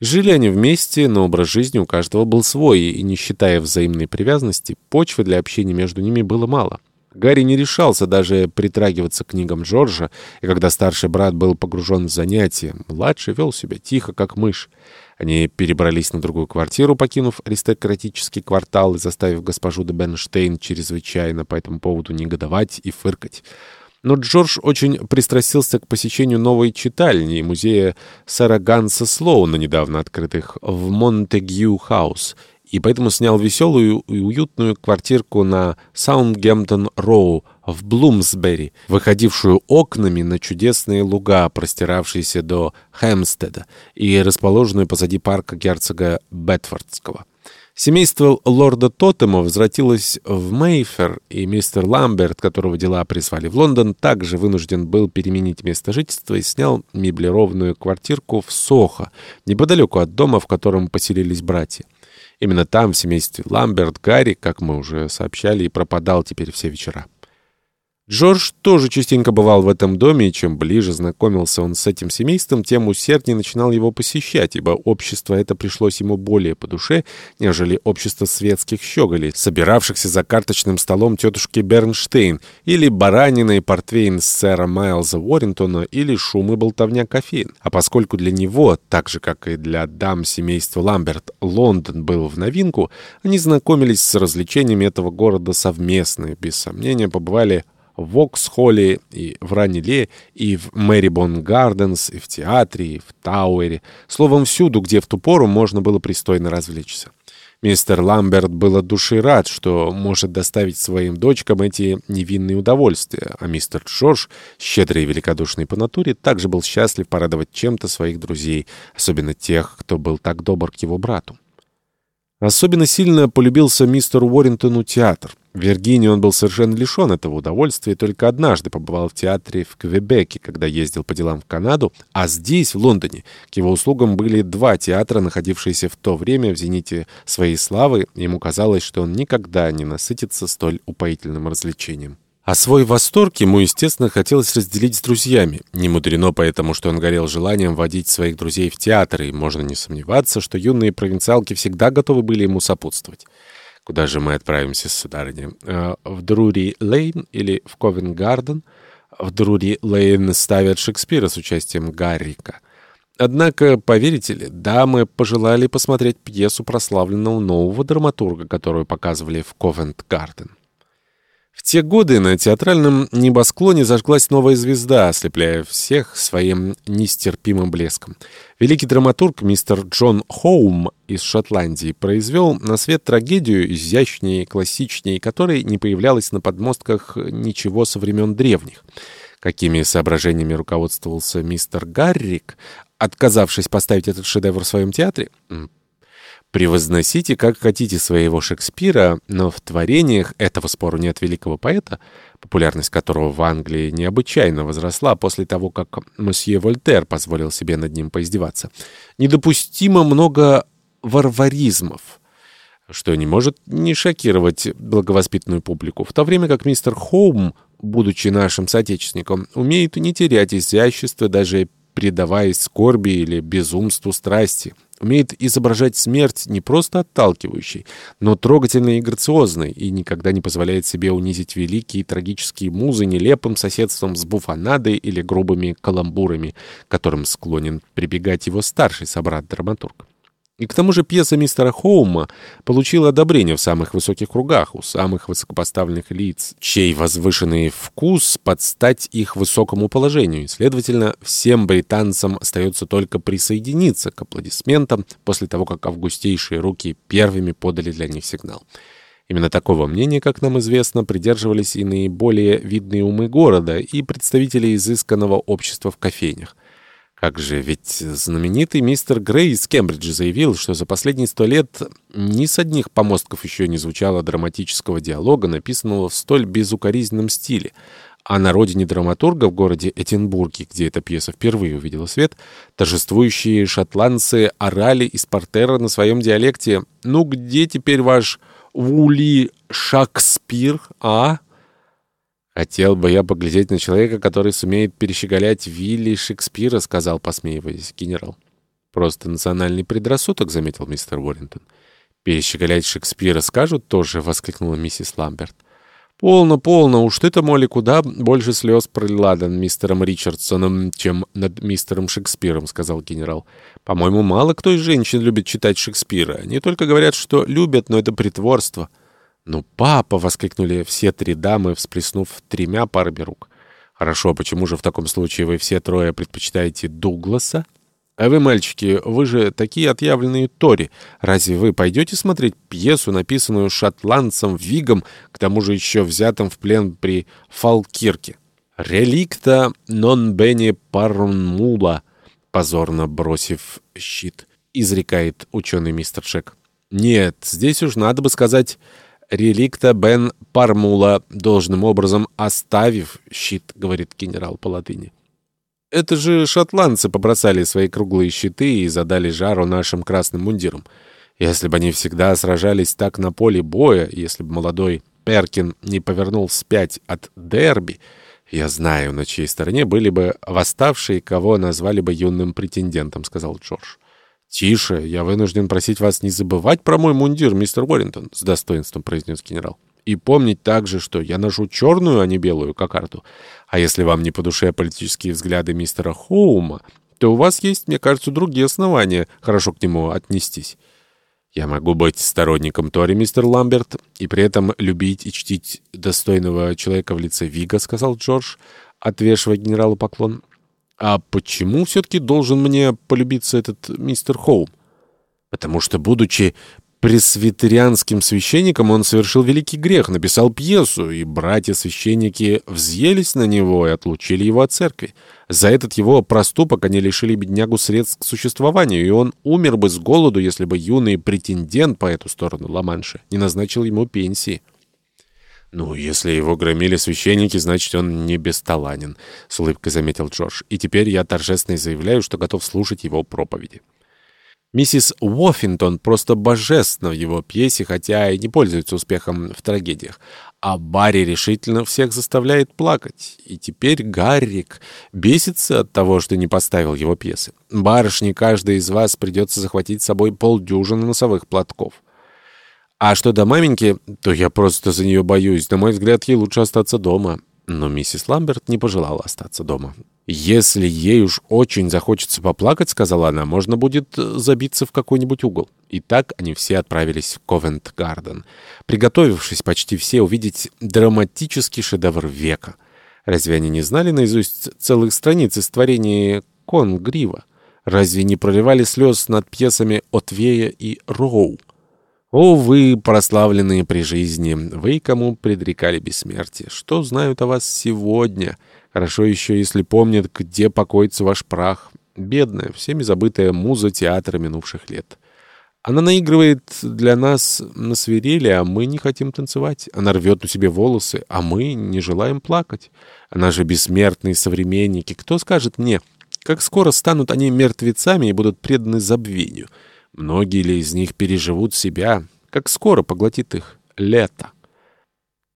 Жили они вместе, но образ жизни у каждого был свой, и, не считая взаимной привязанности, почвы для общения между ними было мало. Гарри не решался даже притрагиваться к книгам Джорджа, и когда старший брат был погружен в занятия, младший вел себя тихо, как мышь. Они перебрались на другую квартиру, покинув аристократический квартал и заставив госпожу де Бенштейн чрезвычайно по этому поводу негодовать и фыркать. Но Джордж очень пристрастился к посещению новой читальни музея сэра Ганса Слоуна, недавно открытых в Монтегью-хаус, и поэтому снял веселую и уютную квартирку на Саутгемптон-Роу в Блумсбери, выходившую окнами на чудесные луга, простиравшиеся до Хэмстеда и расположенную позади парка герцога Бедфордского. Семейство лорда Тоттема возвратилось в Мейфер, и мистер Ламберт, которого дела прислали в Лондон, также вынужден был переменить место жительства и снял меблированную квартирку в Сохо, неподалеку от дома, в котором поселились братья. Именно там, в семействе Ламберт, Гарри, как мы уже сообщали, и пропадал теперь все вечера. Джордж тоже частенько бывал в этом доме, и чем ближе знакомился он с этим семейством, тем усерднее начинал его посещать, ибо общество это пришлось ему более по душе, нежели общество светских щеголей, собиравшихся за карточным столом тетушки Бернштейн, или баранина и портвейн сэра Майлза Уоррентона, или шум и болтовня кофеин. А поскольку для него, так же, как и для дам семейства Ламберт, Лондон был в новинку, они знакомились с развлечениями этого города совместно и, без сомнения, побывали в Воксхолле, и в Раниле, и в Мэрибон Гарденс, и в театре, и в Тауэре. Словом, всюду, где в ту пору можно было пристойно развлечься. Мистер Ламберт был от души рад, что может доставить своим дочкам эти невинные удовольствия, а мистер Джордж, щедрый и великодушный по натуре, также был счастлив порадовать чем-то своих друзей, особенно тех, кто был так добр к его брату. Особенно сильно полюбился мистеру Уоррентону театр. В Виргинии он был совершенно лишен этого удовольствия и только однажды побывал в театре в Квебеке, когда ездил по делам в Канаду, а здесь, в Лондоне, к его услугам были два театра, находившиеся в то время в зените своей славы, ему казалось, что он никогда не насытится столь упоительным развлечением. А свой восторг ему, естественно, хотелось разделить с друзьями. Не мудрено поэтому, что он горел желанием водить своих друзей в театр, и можно не сомневаться, что юные провинциалки всегда готовы были ему сопутствовать. Куда же мы отправимся, сударыня? Э, в Друри-Лейн или в Ковен-Гарден? В Друри-Лейн ставят Шекспира с участием Гаррика. Однако, поверите ли, дамы пожелали посмотреть пьесу прославленного нового драматурга, которую показывали в Ковент-Гарден. В те годы на театральном небосклоне зажглась новая звезда, ослепляя всех своим нестерпимым блеском. Великий драматург мистер Джон Хоум из Шотландии произвел на свет трагедию изящнее, классичнее, которой не появлялось на подмостках ничего со времен древних. Какими соображениями руководствовался мистер Гаррик, отказавшись поставить этот шедевр в своем театре? Превозносите как хотите своего Шекспира, но в творениях этого спору нет великого поэта, популярность которого в Англии необычайно возросла после того, как мосье Вольтер позволил себе над ним поиздеваться. Недопустимо много варваризмов, что не может не шокировать благовоспитанную публику, в то время как мистер Хоум, будучи нашим соотечественником, умеет не терять изящества даже предаваясь скорби или безумству страсти умеет изображать смерть не просто отталкивающей, но трогательной и грациозной, и никогда не позволяет себе унизить великие и трагические музы нелепым соседством с буфонадой или грубыми каламбурами, которым склонен прибегать его старший собрат-драматург. И к тому же пьеса мистера Хоума получила одобрение в самых высоких кругах, у самых высокопоставленных лиц, чей возвышенный вкус подстать их высокому положению. И, следовательно, всем британцам остается только присоединиться к аплодисментам после того, как августейшие руки первыми подали для них сигнал. Именно такого мнения, как нам известно, придерживались и наиболее видные умы города и представители изысканного общества в кофейнях. Как же, ведь знаменитый мистер Грей из Кембриджа заявил, что за последние сто лет ни с одних помостков еще не звучало драматического диалога, написанного в столь безукоризненном стиле. А на родине драматурга в городе Этинбурге, где эта пьеса впервые увидела свет, торжествующие шотландцы орали из портера на своем диалекте «Ну где теперь ваш Вули Шекспир, а?» «Хотел бы я поглядеть на человека, который сумеет перещеголять Вилли Шекспира», — сказал, посмеиваясь генерал. «Просто национальный предрассудок», — заметил мистер Уоррингтон. «Перещеголять Шекспира скажут тоже», — воскликнула миссис Ламберт. «Полно, полно. Уж ты-то, Молли, куда больше слез пролила над мистером Ричардсоном, чем над мистером Шекспиром», — сказал генерал. «По-моему, мало кто из женщин любит читать Шекспира. Они только говорят, что любят, но это притворство». «Ну, папа!» — воскликнули все три дамы, всплеснув тремя парами рук. «Хорошо, почему же в таком случае вы все трое предпочитаете Дугласа?» «А вы, мальчики, вы же такие отъявленные тори. Разве вы пойдете смотреть пьесу, написанную шотландцем Вигом, к тому же еще взятым в плен при Фалкирке?» «Реликта нон бене пармула», позорно бросив щит, изрекает ученый мистер Шек. «Нет, здесь уж надо бы сказать реликта бен пармула, должным образом оставив щит», говорит генерал по латыни. Это же шотландцы побросали свои круглые щиты и задали жару нашим красным мундирам. Если бы они всегда сражались так на поле боя, если бы молодой Перкин не повернул вспять от дерби, я знаю, на чьей стороне были бы восставшие, кого назвали бы юным претендентом, — сказал Джордж. «Тише, я вынужден просить вас не забывать про мой мундир, мистер Уоррингтон», — с достоинством произнес генерал. И помнить также, что я ношу черную, а не белую кокарду. А если вам не по душе политические взгляды мистера Хоума, то у вас есть, мне кажется, другие основания хорошо к нему отнестись. Я могу быть сторонником Тори, мистер Ламберт, и при этом любить и чтить достойного человека в лице Вига, сказал Джордж, отвешивая генералу поклон. А почему все-таки должен мне полюбиться этот мистер Хоум? Потому что, будучи пресвитерианским священником он совершил великий грех, написал пьесу, и братья-священники взъелись на него и отлучили его от церкви. За этот его проступок они лишили беднягу средств к существованию, и он умер бы с голоду, если бы юный претендент по эту сторону Ла-Манша не назначил ему пенсии. «Ну, если его громили священники, значит, он не бесталанен», — с улыбкой заметил Джордж. «И теперь я торжественно заявляю, что готов слушать его проповеди». Миссис Уоффинтон просто божественна в его пьесе, хотя и не пользуется успехом в трагедиях. А Барри решительно всех заставляет плакать. И теперь Гаррик бесится от того, что не поставил его пьесы. Барышни, каждый из вас придется захватить с собой полдюжины носовых платков. А что до маменьки, то я просто за нее боюсь. На мой взгляд, ей лучше остаться дома. Но миссис Ламберт не пожелала остаться дома. «Если ей уж очень захочется поплакать, — сказала она, — можно будет э, забиться в какой-нибудь угол». И так они все отправились в Ковент-Гарден, приготовившись почти все увидеть драматический шедевр века. Разве они не знали наизусть целых страниц из творения Конгрива? Разве не проливали слез над пьесами Отвея и Роу? О, вы, прославленные при жизни, вы, кому предрекали бессмертие, что знают о вас сегодня — Хорошо еще, если помнят, где покоится ваш прах. Бедная, всеми забытая муза театра минувших лет. Она наигрывает для нас на свирели, а мы не хотим танцевать. Она рвет на себе волосы, а мы не желаем плакать. Она же бессмертные современники. Кто скажет мне, как скоро станут они мертвецами и будут преданы забвению? Многие ли из них переживут себя? Как скоро поглотит их лето?